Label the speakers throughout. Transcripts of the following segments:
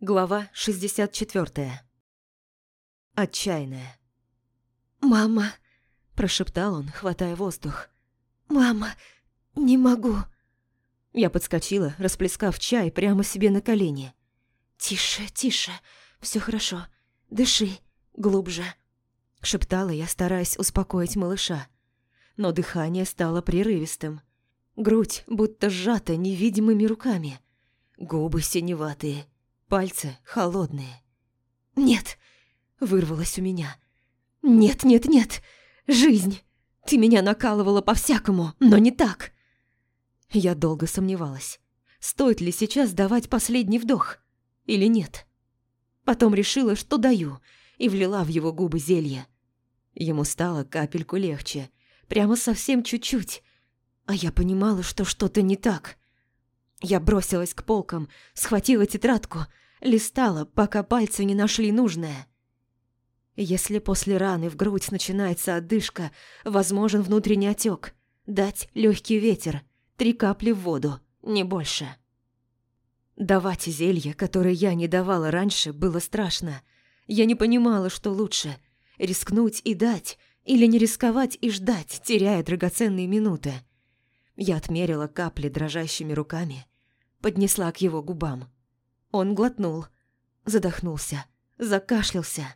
Speaker 1: Глава 64. Отчаянная.
Speaker 2: «Мама!»
Speaker 1: – прошептал он, хватая воздух.
Speaker 2: «Мама, не могу!»
Speaker 1: Я подскочила, расплескав чай прямо себе на колени.
Speaker 2: «Тише, тише, все хорошо. Дыши глубже!»
Speaker 1: – шептала я, стараясь успокоить малыша. Но дыхание стало прерывистым. Грудь будто сжата невидимыми руками. Губы синеватые – Пальцы холодные.
Speaker 2: «Нет!» – вырвалось у меня. «Нет, нет, нет! Жизнь! Ты меня накалывала по-всякому, но не так!»
Speaker 1: Я долго сомневалась, стоит ли сейчас давать последний вдох или нет. Потом решила, что даю, и влила в его губы зелье. Ему стало капельку легче, прямо совсем чуть-чуть, а я понимала, что что-то не так. Я бросилась к полкам, схватила тетрадку, листала, пока пальцы не нашли нужное. Если после раны в грудь начинается отдышка, возможен внутренний отек. Дать легкий ветер, три капли в воду, не больше. Давать зелье, которое я не давала раньше, было страшно. Я не понимала, что лучше – рискнуть и дать, или не рисковать и ждать, теряя драгоценные минуты. Я отмерила капли дрожащими руками, поднесла к его губам. Он глотнул, задохнулся, закашлялся.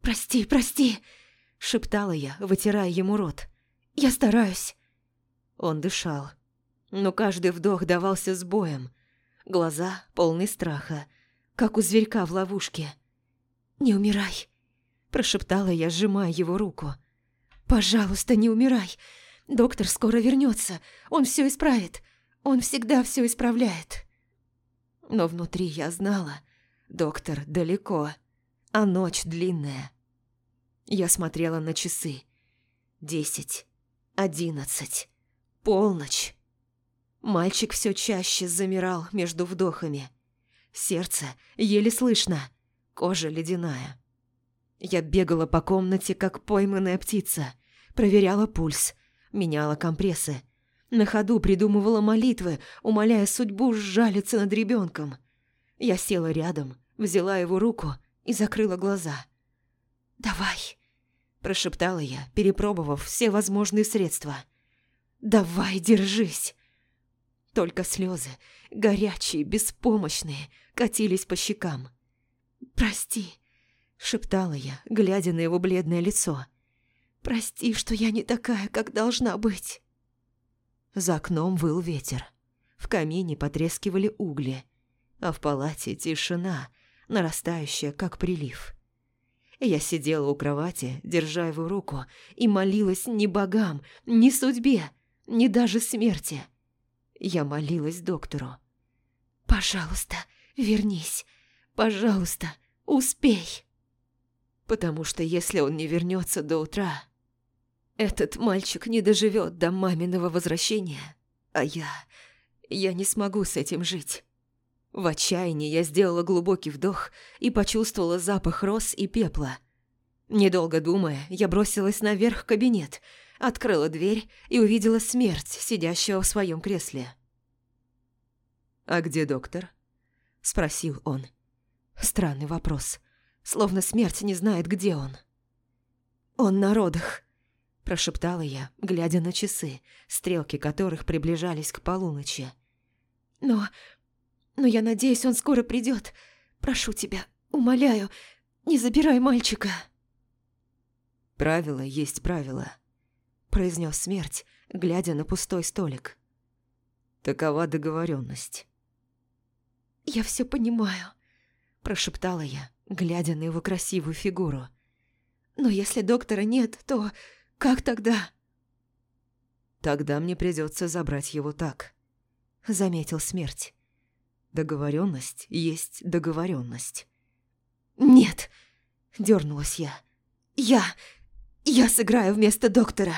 Speaker 2: «Прости, прости!» – шептала я, вытирая ему рот. «Я стараюсь!»
Speaker 1: Он дышал, но каждый вдох давался с боем. Глаза полны страха, как у зверька в ловушке.
Speaker 2: «Не умирай!» – прошептала я, сжимая его руку. «Пожалуйста, не умирай! Доктор скоро вернется, он все исправит, он всегда все исправляет!»
Speaker 1: Но внутри я знала, доктор далеко, а ночь длинная. Я смотрела на часы. Десять, одиннадцать, полночь. Мальчик все чаще замирал между вдохами. Сердце еле слышно, кожа ледяная. Я бегала по комнате, как пойманная птица, проверяла пульс, меняла компрессы, на ходу придумывала молитвы, умоляя судьбу сжалиться над ребенком. Я села рядом, взяла его руку и закрыла глаза.
Speaker 2: «Давай», –
Speaker 1: прошептала я, перепробовав все возможные средства. «Давай, держись!» Только слезы, горячие, беспомощные, катились по щекам.
Speaker 2: «Прости», –
Speaker 1: шептала я, глядя на его бледное лицо.
Speaker 2: «Прости, что я не такая, как должна быть».
Speaker 1: За окном выл ветер. В камине потрескивали угли, а в палате тишина, нарастающая, как прилив. Я сидела у кровати, держа его руку, и молилась ни богам, ни судьбе, ни даже смерти. Я молилась доктору.
Speaker 2: «Пожалуйста, вернись. Пожалуйста, успей».
Speaker 1: Потому что если он не вернется до утра, этот мальчик не доживет до маминого возвращения, а я... я не смогу с этим жить. В отчаянии я сделала глубокий вдох и почувствовала запах роз и пепла. Недолго думая, я бросилась наверх в кабинет, открыла дверь и увидела смерть, сидящего в своем кресле. «А где доктор?» – спросил он. Странный вопрос, словно смерть не знает, где он. «Он на родах», прошептала я, глядя на часы, стрелки которых приближались к полуночи.
Speaker 2: «Но... но я надеюсь, он скоро придет. Прошу тебя, умоляю, не забирай мальчика».
Speaker 1: «Правило есть правило», – произнес смерть, глядя на пустой столик. «Такова договоренность».
Speaker 2: «Я все понимаю», –
Speaker 1: прошептала я, глядя на его красивую фигуру.
Speaker 2: «Но если доктора нет, то как тогда?»
Speaker 1: «Тогда мне придется забрать его так», — заметил смерть. «Договоренность есть договоренность».
Speaker 2: «Нет!» — дернулась я. «Я... я сыграю вместо доктора!»